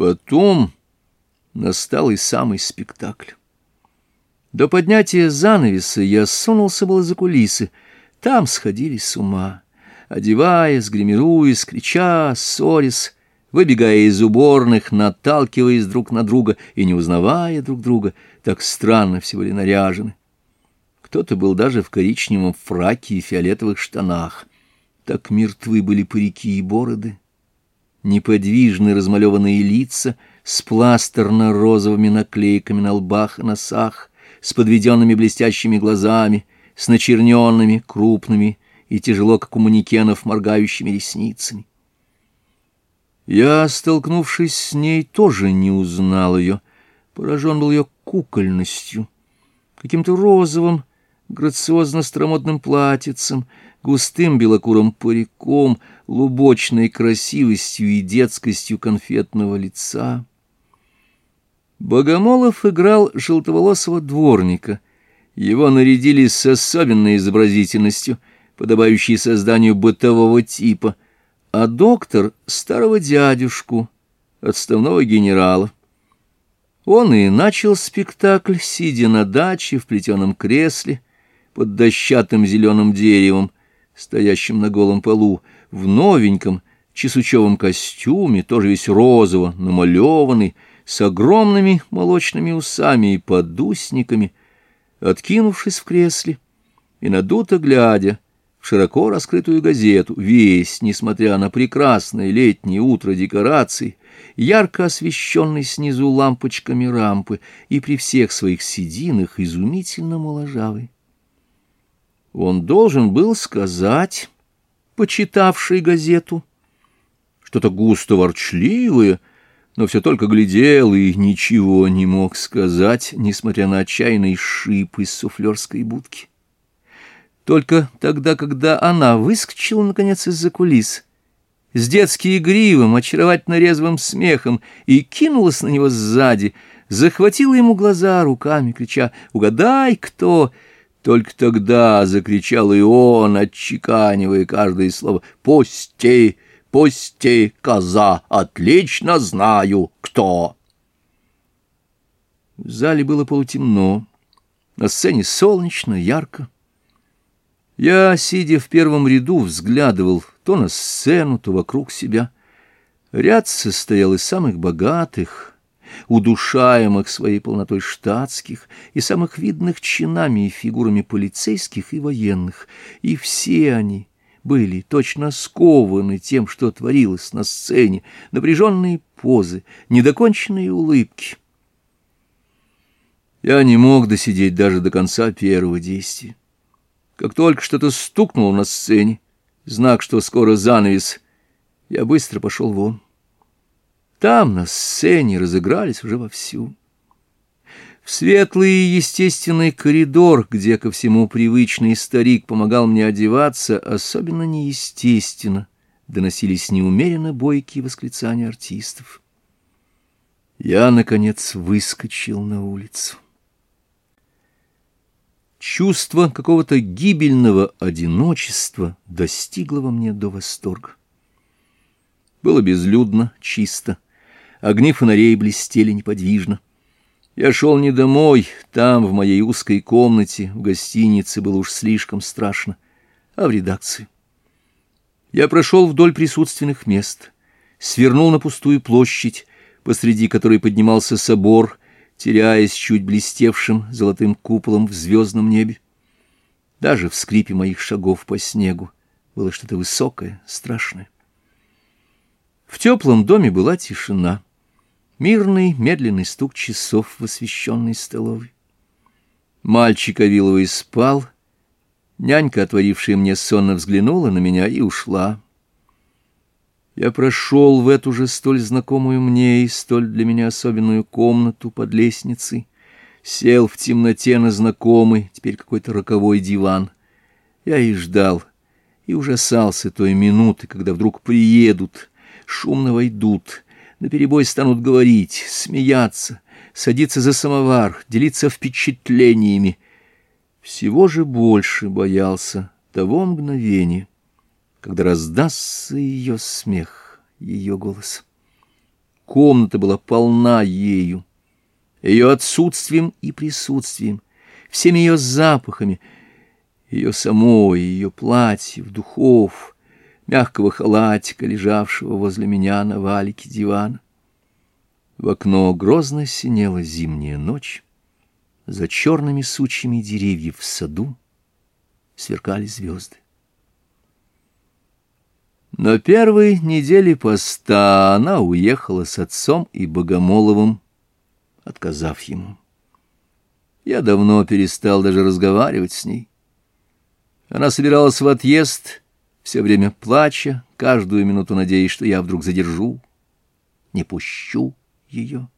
Потом настал и самый спектакль. До поднятия занавеса я сунулся было за кулисы. Там сходили с ума. Одеваясь, гримируясь, крича, ссорясь, выбегая из уборных, наталкиваясь друг на друга и не узнавая друг друга, так странно все были наряжены. Кто-то был даже в коричневом фраке и фиолетовых штанах. Так мертвы были парики и бороды неподвижные размалеванные лица с пластерно-розовыми наклейками на лбах и носах, с подведенными блестящими глазами, с начерненными, крупными и тяжело, как у манекенов, моргающими ресницами. Я, столкнувшись с ней, тоже не узнал ее. Поражен был ее кукольностью, каким-то розовым, грациозно-стромодным платьицем, густым белокурым париком, лубочной красивостью и детскостью конфетного лица. Богомолов играл желтоволосого дворника. Его нарядили с особенной изобразительностью, подобающей созданию бытового типа, а доктор — старого дядюшку, отставного генерала. Он и начал спектакль, сидя на даче в плетеном кресле — под дощатым зеленым деревом, стоящим на голом полу, в новеньком чесучевом костюме, тоже весь розово, намалеванный, с огромными молочными усами и подусниками, откинувшись в кресле и надуто глядя в широко раскрытую газету, весь, несмотря на прекрасное летнее утро декораций, ярко освещенный снизу лампочками рампы и при всех своих сединах изумительно моложавый. Он должен был сказать, почитавший газету, что-то густо ворчливое, но все только глядел и ничего не мог сказать, несмотря на отчаянный шип из суфлерской будки. Только тогда, когда она выскочила, наконец, из-за кулис, с детски игривым, очаровательно резвым смехом, и кинулась на него сзади, захватила ему глаза руками, крича «Угадай, кто!» Только тогда закричал и он, отчеканивая каждое слово. «Пусти, пусти, коза, отлично знаю, кто!» В зале было полутемно, на сцене солнечно, ярко. Я, сидя в первом ряду, взглядывал то на сцену, то вокруг себя. Ряд состоял из самых богатых, удушаемых своей полнотой штатских и самых видных чинами и фигурами полицейских и военных, и все они были точно скованы тем, что творилось на сцене, напряженные позы, недоконченные улыбки. Я не мог досидеть даже до конца первого действия. Как только что-то стукнуло на сцене, знак, что скоро занавес, я быстро пошел вон. Там на сцене разыгрались уже вовсю. В светлый и естественный коридор, где ко всему привычный старик помогал мне одеваться, особенно неестественно, доносились неумеренно бойкие восклицания артистов. Я, наконец, выскочил на улицу. Чувство какого-то гибельного одиночества достигло во мне до восторга. Было безлюдно, чисто огни фонарей блестели неподвижно. Я шел не домой, там, в моей узкой комнате, в гостинице было уж слишком страшно, а в редакции. Я прошел вдоль присутственных мест, свернул на пустую площадь, посреди которой поднимался собор, теряясь чуть блестевшим золотым куполом в звездном небе. Даже в скрипе моих шагов по снегу было что-то высокое, страшное. В теплом доме была тишина мирный медленный стук часов в освещенной столовой. Мальчик Авиловый спал, нянька, отворившая мне сонно, взглянула на меня и ушла. Я прошел в эту же столь знакомую мне и столь для меня особенную комнату под лестницей, сел в темноте на знакомый, теперь какой-то роковой диван. Я и ждал, и ужасался той минуты, когда вдруг приедут, шумно войдут, наперебой станут говорить, смеяться, садиться за самовар, делиться впечатлениями. Всего же больше боялся того мгновения, когда раздастся ее смех, ее голос. Комната была полна ею, ее отсутствием и присутствием, всеми ее запахами, ее самой, ее платьев, духов — мягкого халатика, лежавшего возле меня на валике дивана. В окно грозно синела зимняя ночь. За черными сучьями деревьев в саду сверкали звезды. На первой неделе поста она уехала с отцом и Богомоловым, отказав ему. Я давно перестал даже разговаривать с ней. Она собиралась в отъезд все время плача, каждую минуту надеясь, что я вдруг задержу, не пущу ее.